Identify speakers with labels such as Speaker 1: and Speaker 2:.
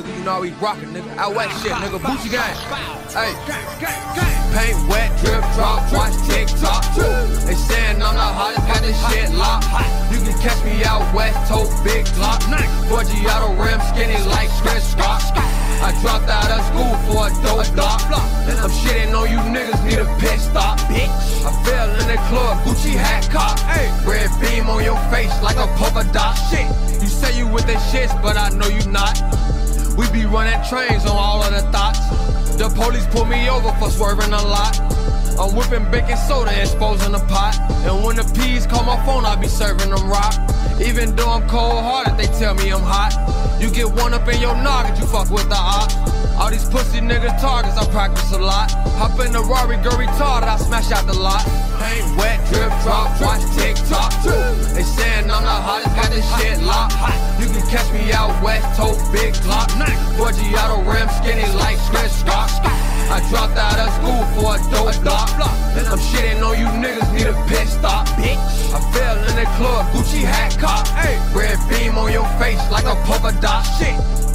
Speaker 1: Nigga, you know we rockin', nigga. Out west shit, nigga. Gucci gang. Hey. Paint wet, drip drop, watch TikTok. They saying I'm the hottest, got this shit locked. You can catch me out west, tote big Glock. 4G auto rim, skinny like Chris Scott. I dropped out of school for a dope block. I'm shitting on you niggas, need a pit stop, bitch. I fell in the club, Gucci hat cop. Red beam on your face like a polka dot. Shit, you say you with the shits, but I know you not. We be running trains on all of the thoughts. The police pull me over for swerving a lot. I'm whipping baking soda, exposing the pot. And when the peas call my phone, I be serving them rock. Even though I'm cold hearted, they tell me I'm hot. You get one up in your noggin, you fuck with the ops. All these pussy niggas targets, I practice a lot. Hop in the Rari, girl retarded, I smash out the lot. Paint wet, drip drop, watch TikTok. Too. They saying I'm the hottest, got this shit locked. Catch me out west, tote big Glock. 4G auto rim, skinny like Chris Scott. I dropped out of school for a dope block. I'm shitting on you niggas, need a pit stop, bitch. I fell in the club, Gucci hat cop. Red beam on your face like a polka dot. Shit.